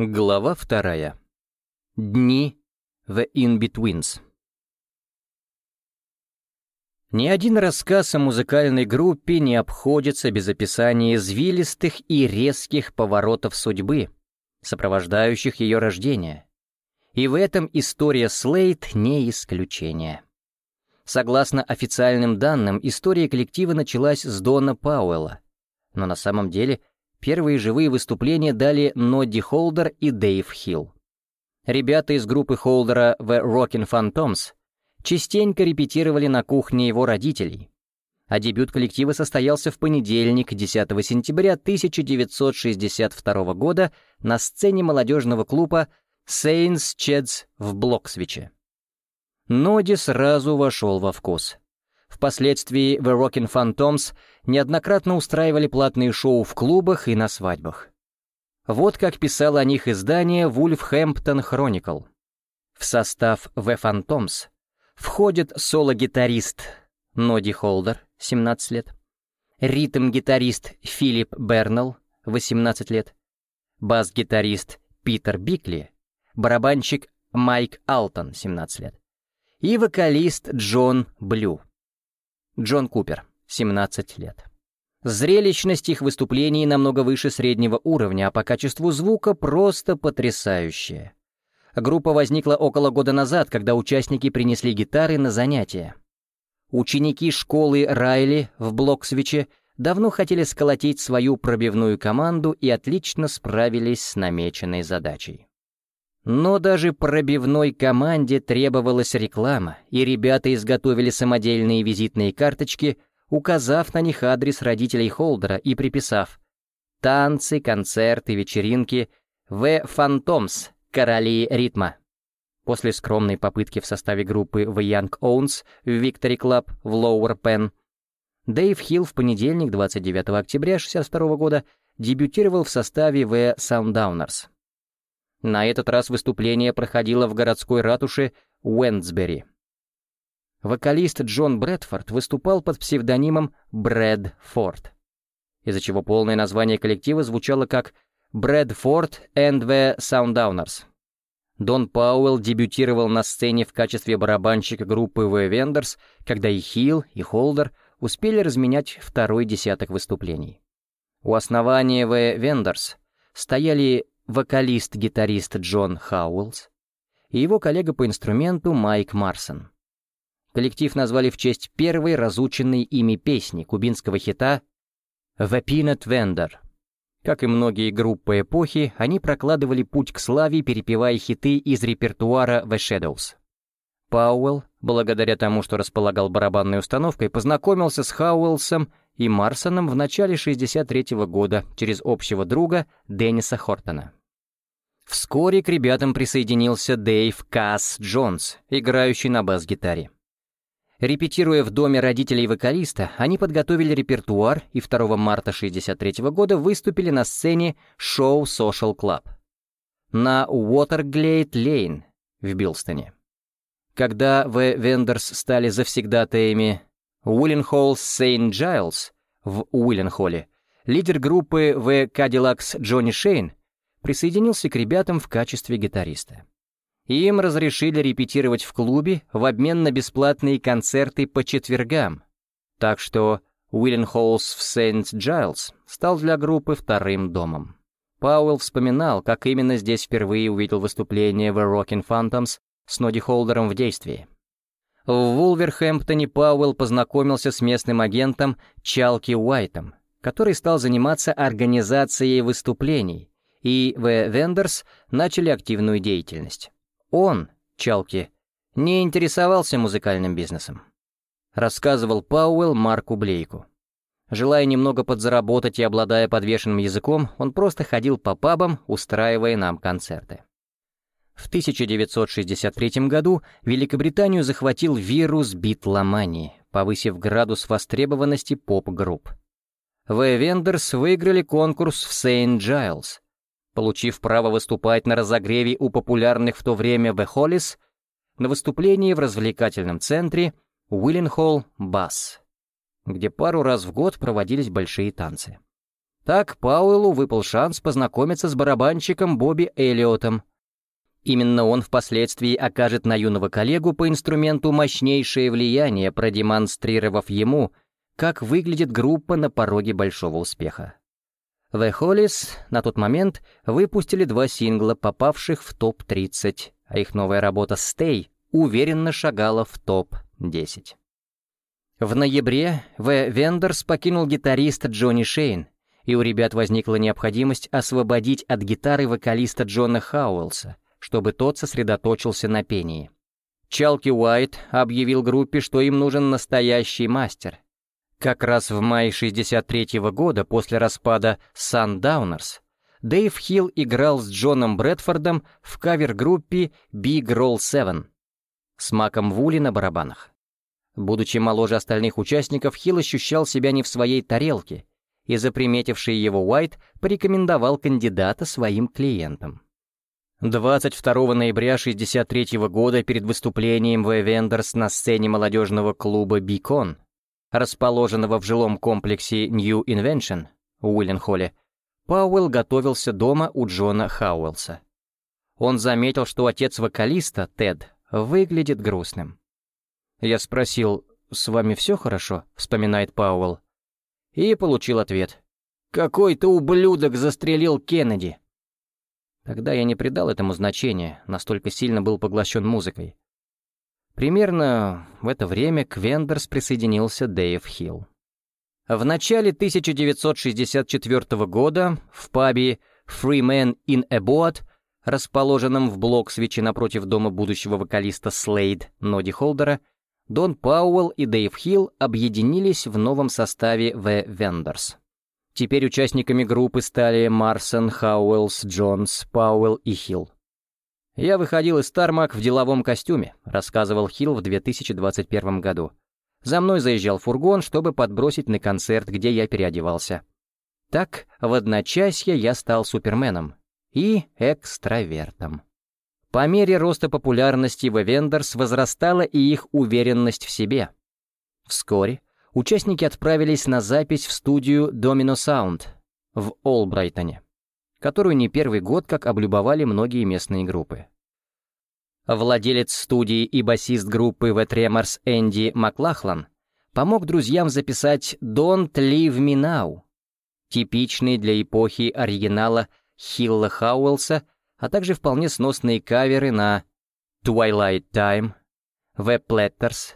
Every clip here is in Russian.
Глава вторая. Дни The In-Betweens. Ни один рассказ о музыкальной группе не обходится без описания извилистых и резких поворотов судьбы, сопровождающих ее рождение. И в этом история Слейт не исключение. Согласно официальным данным, история коллектива началась с Дона Пауэлла, но на самом деле Первые живые выступления дали Нодди Холдер и Дэйв Хилл. Ребята из группы Холдера The Rockin' Phantoms частенько репетировали на кухне его родителей, а дебют коллектива состоялся в понедельник, 10 сентября 1962 года на сцене молодежного клуба Saints Cheds в Блоксвиче. Ноди сразу вошел во вкус. Впоследствии The Rockin' Phantoms неоднократно устраивали платные шоу в клубах и на свадьбах. Вот как писало о них издание Wolfhampton Chronicle. В состав The Phantoms входит соло-гитарист Ноди Холдер, 17 лет, ритм-гитарист Филипп Бернелл, 18 лет, бас-гитарист Питер Бикли, барабанщик Майк Алтон, 17 лет, и вокалист Джон Блю, Джон Купер, 17 лет. Зрелищность их выступлений намного выше среднего уровня, а по качеству звука просто потрясающая. Группа возникла около года назад, когда участники принесли гитары на занятия. Ученики школы Райли в Блоксвиче давно хотели сколотить свою пробивную команду и отлично справились с намеченной задачей. Но даже пробивной команде требовалась реклама, и ребята изготовили самодельные визитные карточки, указав на них адрес родителей Холдера и приписав «Танцы, концерты, вечеринки, В. Фантомс, короли ритма». После скромной попытки в составе группы The Young Owns в Victory Club в Lower Penn, Дэйв Хилл в понедельник, 29 октября 1962 года, дебютировал в составе The Soundowners. На этот раз выступление проходило в городской ратуше Уэндсбери. Вокалист Джон Брэдфорд выступал под псевдонимом Брэд Форд, из-за чего полное название коллектива звучало как «Брэдфорд and the Soundowners». Дон Пауэлл дебютировал на сцене в качестве барабанщика группы The Vendors, когда и Хилл, и Холдер успели разменять второй десяток выступлений. У основания The Vendors стояли вокалист-гитарист Джон Хауэллс и его коллега по инструменту Майк Марсон. Коллектив назвали в честь первой разученной ими песни кубинского хита «The Peanut Vendor». Как и многие группы эпохи, они прокладывали путь к славе, перепевая хиты из репертуара The Shadows. Пауэлл, благодаря тому, что располагал барабанной установкой, познакомился с Хауэллсом и Марсоном в начале 63 -го года через общего друга Денниса Хортона. Вскоре к ребятам присоединился Дэйв Касс Джонс, играющий на бас-гитаре. Репетируя в доме родителей вокалиста, они подготовили репертуар и 2 марта 1963 года выступили на сцене шоу Social Club на Уотерглейд Лейн в Билстоне. Когда The Vendors стали завсегдатаями Уилленхолл Сейнт Джайлз в Уилленхолле, лидер группы The Cadillacs Джонни Шейн присоединился к ребятам в качестве гитариста. Им разрешили репетировать в клубе в обмен на бесплатные концерты по четвергам, так что Уилленхоллс в Сент-Джайлз стал для группы вторым домом. Пауэлл вспоминал, как именно здесь впервые увидел выступление The Rockin' Phantoms с Ноди Холдером в действии. В Вулверхэмптоне Пауэлл познакомился с местным агентом Чалки Уайтом, который стал заниматься организацией выступлений, и The Vendors начали активную деятельность. Он, Чалки, не интересовался музыкальным бизнесом. Рассказывал Пауэлл Марку Блейку. Желая немного подзаработать и обладая подвешенным языком, он просто ходил по пабам, устраивая нам концерты. В 1963 году Великобританию захватил вирус битломании, повысив градус востребованности поп-групп. The Vendors выиграли конкурс в Сейнт-Джайлз, Получив право выступать на разогреве у популярных в то время Hollies, на выступлении в развлекательном центре Уилленхолл Басс, где пару раз в год проводились большие танцы. Так Пауэллу выпал шанс познакомиться с барабанщиком Бобби Эллиотом. Именно он впоследствии окажет на юного коллегу по инструменту мощнейшее влияние, продемонстрировав ему, как выглядит группа на пороге большого успеха. The Hollies на тот момент выпустили два сингла, попавших в топ-30, а их новая работа «Stay» уверенно шагала в топ-10. В ноябре В. Вендерс покинул гитарист Джонни Шейн, и у ребят возникла необходимость освободить от гитары вокалиста Джона Хауэлса, чтобы тот сосредоточился на пении. Чалки Уайт объявил группе, что им нужен настоящий мастер. Как раз в мае 63 -го года, после распада Sundowners, Дэйв Хилл играл с Джоном Брэдфордом в кавер-группе Big Roll 7 с Маком Вули на барабанах. Будучи моложе остальных участников, Хилл ощущал себя не в своей тарелке и заприметивший его Уайт порекомендовал кандидата своим клиентам. 22 ноября 1963 года перед выступлением в Эвендерс на сцене молодежного клуба «Бикон», расположенного в жилом комплексе New Invention в Уилленхолле, Пауэлл готовился дома у Джона Хауэлса. Он заметил, что отец вокалиста, Тед, выглядит грустным. Я спросил, «С вами все хорошо?» — вспоминает Пауэлл и получил ответ. «Какой-то ублюдок застрелил Кеннеди!» Тогда я не придал этому значения, настолько сильно был поглощен музыкой. Примерно в это время к Вендерс присоединился Дэйв Хилл. В начале 1964 года в пабе Three Men in a Boat, расположенном в Блоксвиче напротив дома будущего вокалиста Слейд Ноди Холдера, Дон Пауэлл и Дэйв Хилл объединились в новом составе The Vendors. Теперь участниками группы стали Марсон, Хауэллс, Джонс, Пауэлл и Хилл. «Я выходил из Tarmac в деловом костюме», — рассказывал Хилл в 2021 году. «За мной заезжал фургон, чтобы подбросить на концерт, где я переодевался. Так, в одночасье я стал суперменом и экстравертом». По мере роста популярности Вендорс возрастала и их уверенность в себе. Вскоре участники отправились на запись в студию Domino Sound в Олбрайтоне, которую не первый год как облюбовали многие местные группы. Владелец студии и басист группы The Tremors Энди Маклахлан помог друзьям записать «Don't Leave Me Now», типичный для эпохи оригинала Хилла Хауэлса — а также вполне сносные каверы на Twilight Time, The Platters,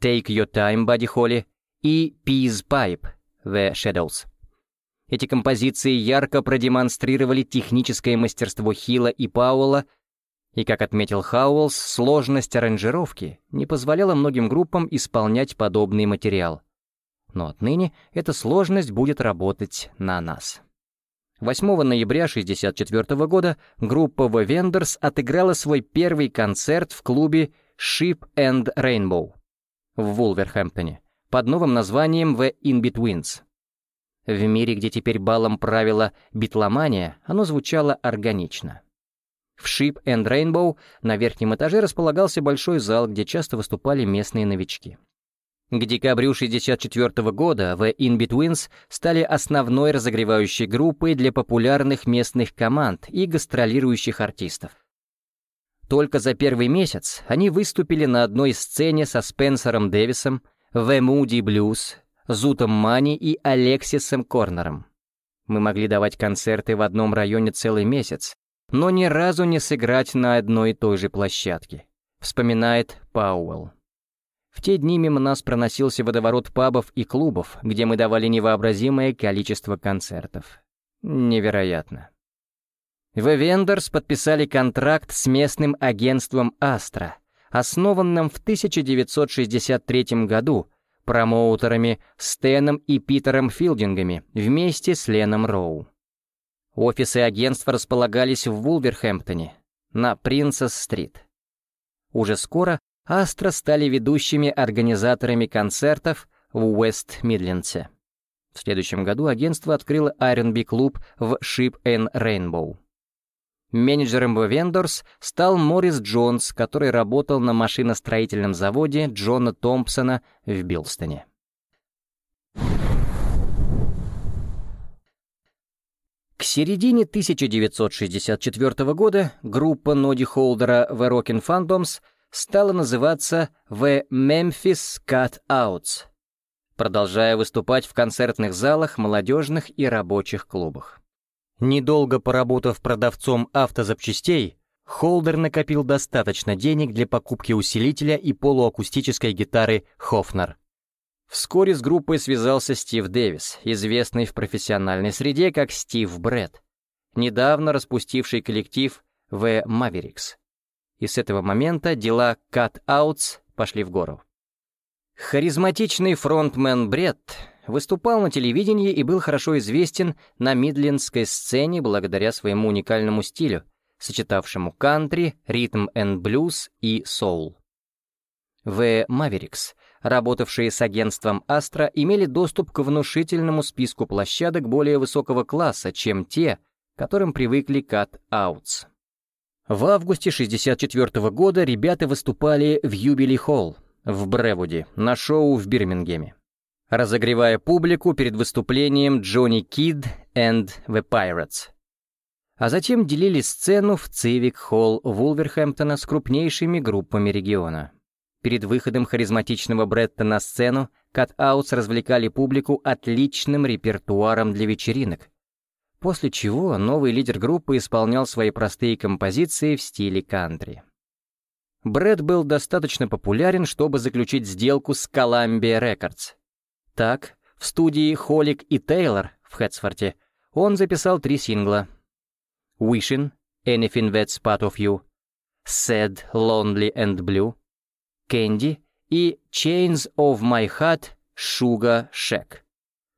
Take Your Time, Buddy Holly и Peace Pipe, The Shadows. Эти композиции ярко продемонстрировали техническое мастерство Хилла и Пауэлла, и, как отметил Хауэллс, сложность аранжировки не позволяла многим группам исполнять подобный материал. Но отныне эта сложность будет работать на нас. 8 ноября 1964 года группа The Vendors отыграла свой первый концерт в клубе Ship and Rainbow в Вулверхэмптоне под новым названием The In-Betweens. В мире, где теперь балом правила битломания, оно звучало органично. В Ship and Rainbow на верхнем этаже располагался большой зал, где часто выступали местные новички. К декабрю 1964 года The In-Betweens стали основной разогревающей группой для популярных местных команд и гастролирующих артистов. Только за первый месяц они выступили на одной сцене со Спенсером Дэвисом, The Moody Blues, Зутом Мани и Алексисом Корнером. Мы могли давать концерты в одном районе целый месяц, но ни разу не сыграть на одной и той же площадке, вспоминает Пауэлл. В те дни мимо нас проносился водоворот пабов и клубов, где мы давали невообразимое количество концертов. Невероятно. В Вендорс подписали контракт с местным агентством «Астра», основанным в 1963 году промоутерами Стэном и Питером Филдингами вместе с Леном Роу. Офисы агентства располагались в Вулверхэмптоне, на Принцесс-стрит. Уже скоро Астра стали ведущими организаторами концертов в Уэст-Мидлендсе. В следующем году агентство открыло R&B-клуб в Ship and Rainbow. Менеджером Vendors стал Моррис Джонс, который работал на машиностроительном заводе Джона Томпсона в Билстоне. К середине 1964 года группа Ноди Холдера The Rockin' Phantoms стала называться The Memphis Cutouts, продолжая выступать в концертных залах, молодежных и рабочих клубах. Недолго поработав продавцом автозапчастей, Холдер накопил достаточно денег для покупки усилителя и полуакустической гитары «Хофнер». Вскоре с группой связался Стив Дэвис, известный в профессиональной среде как Стив Брэд, недавно распустивший коллектив The Mavericks. И с этого момента дела Cut Outs пошли в гору. Харизматичный фронтмен Бретт выступал на телевидении и был хорошо известен на мидлендской сцене благодаря своему уникальному стилю, сочетавшему кантри, ритм энд блюз и соул. The Mavericks — работавшие с агентством Astra, имели доступ к внушительному списку площадок более высокого класса, чем те, которым привыкли Cut Outs. В августе 1964 года ребята выступали в Юбили Холл в Бревуде на шоу в Бирмингеме, разогревая публику перед выступлением Джонни Кид and the Pirates. А затем делили сцену в Цивик Холл Вулверхэмптона с крупнейшими группами региона. Перед выходом харизматичного Бретта на сцену кат-аутс развлекали публику отличным репертуаром для вечеринок, после чего новый лидер группы исполнял свои простые композиции в стиле кантри. Брэд был достаточно популярен, чтобы заключить сделку с Columbia Records. Так, в студии Холик и Тейлор в Хэтсфорте он записал три сингла «Wishing», «Anything That's Part of You», «Sad, Lonely and Blue», Candy и Chains of My Heart Sugar Shack,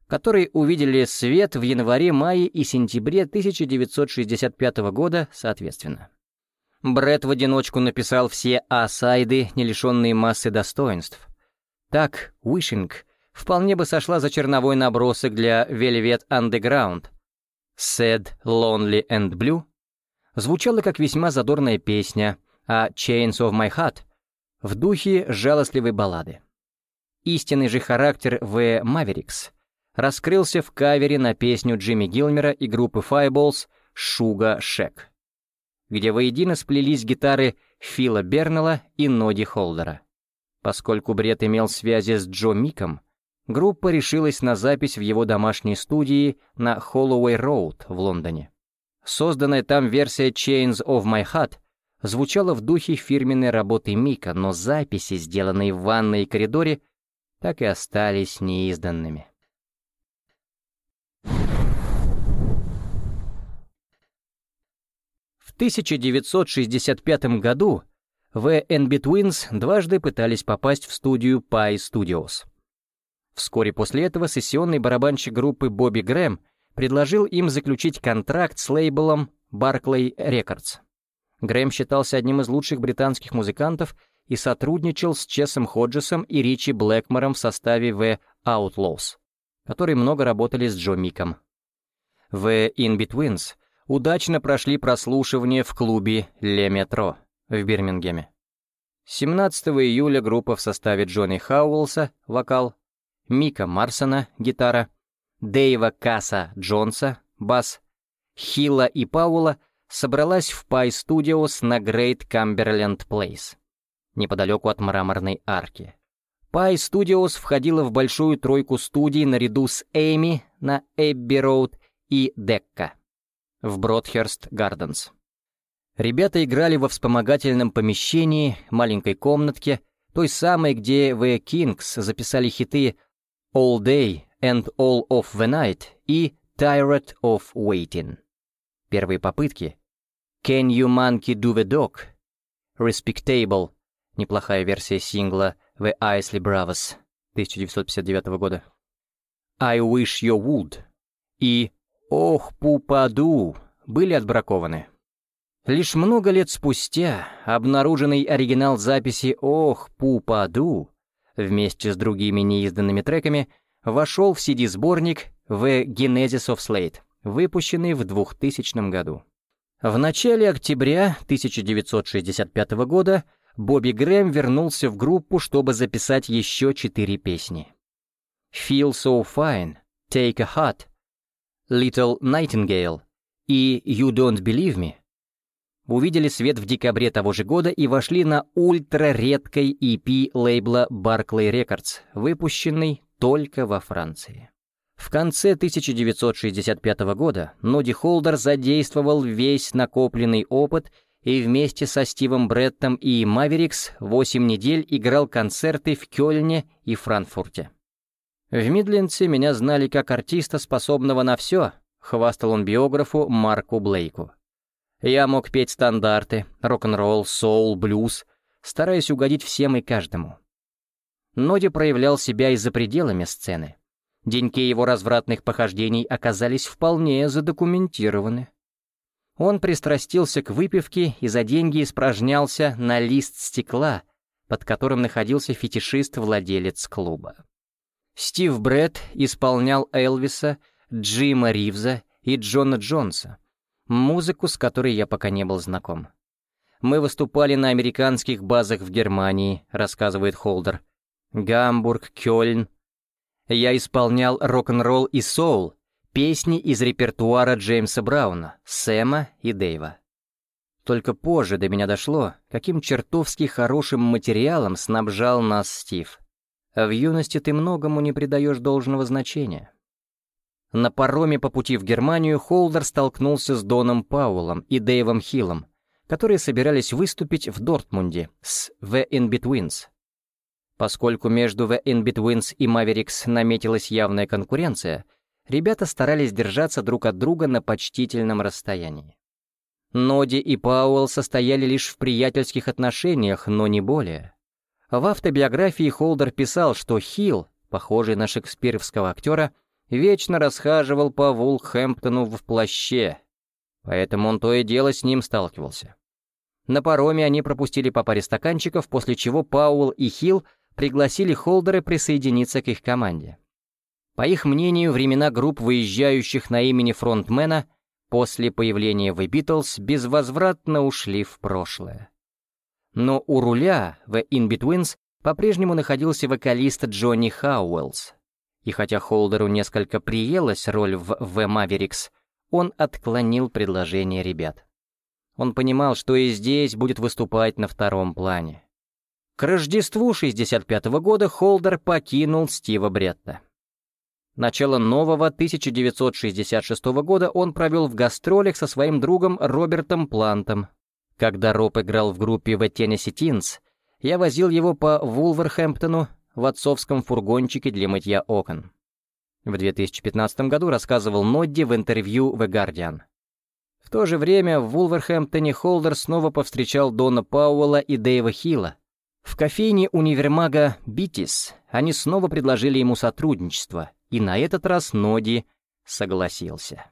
которые увидели свет в январе-мае и сентябре 1965 года соответственно. Брэд в одиночку написал все асайды, не лишенные массы достоинств. Так, Wishing вполне бы сошла за черновой набросок для Velvet Underground. Sad, Lonely and Blue звучала как весьма задорная песня, а Chains of My Heart в духе жалостливой баллады. Истинный же характер В. Mavericks раскрылся в кавере на песню Джимми Гилмера и группы Fireballs «Шуга Шек», где воедино сплелись гитары Фила Бернелла и Ноди Холдера. Поскольку Бред имел связи с Джо Миком, группа решилась на запись в его домашней студии на Холлоуэй Роуд в Лондоне. Созданная там версия Chains of My Heart звучало в духе фирменной работы Мика, но записи, сделанные в ванной и коридоре, так и остались неизданными. В 1965 году The NB Twins дважды пытались попасть в студию Pi Studios. Вскоре после этого сессионный барабанщик группы Бобби Грэм предложил им заключить контракт с лейблом Barclay Records. Грэм считался одним из лучших британских музыкантов и сотрудничал с Чесом Ходжесом и Ричи Блэкмором в составе The Outlaws, которые много работали с Джо Миком. The In-Betweens удачно прошли прослушивание в клубе «Ле Метро» в Бирмингеме. 17 июля группа в составе Джонни Хауэлса — вокал, Мика Марсона — гитара, Дэйва Касса Джонса — бас, Хилла и Паула собралась в Pie Studios на Great Cumberland Place, неподалеку от Мраморной арки. Pie Studios входила в большую тройку студий наряду с Эми на Эбби Роуд и Декка в Бродхерст Гарденс. Ребята играли во вспомогательном помещении, маленькой комнатке, той самой, где The Kings записали хиты «All Day» and «All of the Night» и «Tired of Waiting». Первые попытки «Can You Monkey Do the Dog?» «Respectable» — неплохая версия сингла «The Isley Bravos» 1959 года. «I Wish You Would» и «Ох, Пупаду» были отбракованы. Лишь много лет спустя обнаруженный оригинал записи «Ох, Пупаду» вместе с другими неизданными треками вошел в CD-сборник «The Genesis of Slate», выпущенный в 2000 году. В начале октября 1965 года Бобби Грэм вернулся в группу, чтобы записать еще четыре песни. «Feel So Fine», «Take a Hot», «Little Nightingale» и «You Don't Believe Me» увидели свет в декабре того же года и вошли на ультраредкой EP лейбла Barclay Records, выпущенный только во Франции. В конце 1965 года Ноди Холдер задействовал весь накопленный опыт и вместе со Стивом Бреттом и Маверикс 8 недель играл концерты в Кёльне и Франкфурте. В Мидлендсе меня знали как артиста, способного на все, хвастал он биографу Марку Блейку. Я мог петь стандарты, рок-н-ролл, соул, блюз, стараясь угодить всем и каждому. Ноди проявлял себя и за пределами сцены. Деньки его развратных похождений оказались вполне задокументированы. Он пристрастился к выпивке и за деньги испражнялся на лист стекла, под которым находился фетишист-владелец клуба. Стив Брэд исполнял Элвиса, Джима Ривза и Джона Джонса, музыку, с которой я пока не был знаком. Мы выступали на американских базах в Германии, рассказывает Холдер. Гамбург, Кёльн. Я исполнял рок-н-ролл и соул, песни из репертуара Джеймса Брауна, Сэма и Дэйва. Только позже до меня дошло, каким чертовски хорошим материалом снабжал нас Стив. В юности ты многому не придаешь должного значения. На пароме по пути в Германию Холдер столкнулся с Доном Пауэллом и Дэйвом Хиллом, которые собирались выступить в Дортмунде с The In-Betweens. Поскольку между The In-Betweens и Mavericks наметилась явная конкуренция, ребята старались держаться друг от друга на почтительном расстоянии. Ноди и Пауэлл состояли лишь в приятельских отношениях, но не более. В автобиографии Холдер писал, что Хилл, похожий на шекспировского актера, вечно расхаживал по Вулхэмптону в плаще, поэтому он то и дело с ним сталкивался. На пароме они пропустили по паре стаканчиков, после чего Пауэлл и Хилл пригласили Холдера присоединиться к их команде. По их мнению, времена групп, выезжающих на имени фронтмена, после появления в Beatles безвозвратно ушли в прошлое. Но у руля в In-Betweens по-прежнему находился вокалист Джонни Хауэллс, и хотя Холдеру несколько приелась роль в The Mavericks, он отклонил предложение ребят. Он понимал, что и здесь будет выступать на втором плане. К Рождеству 65 -го года Холдер покинул Стива Бретта. Начало нового 1966 года он провел в гастролях со своим другом Робертом Плантом. Когда Роб играл в группе The Tennessee Teens, я возил его по Вулверхэмптону, в отцовском фургончике для мытья окон. В 2015 году рассказывал Нодди в интервью The Guardian. В то же время в Вулверхэмптоне Холдер снова повстречал Дона Пауэлла и Дэйва Хилла. В кофейне универмага «Битис» они снова предложили ему сотрудничество, и на этот раз Ноди согласился.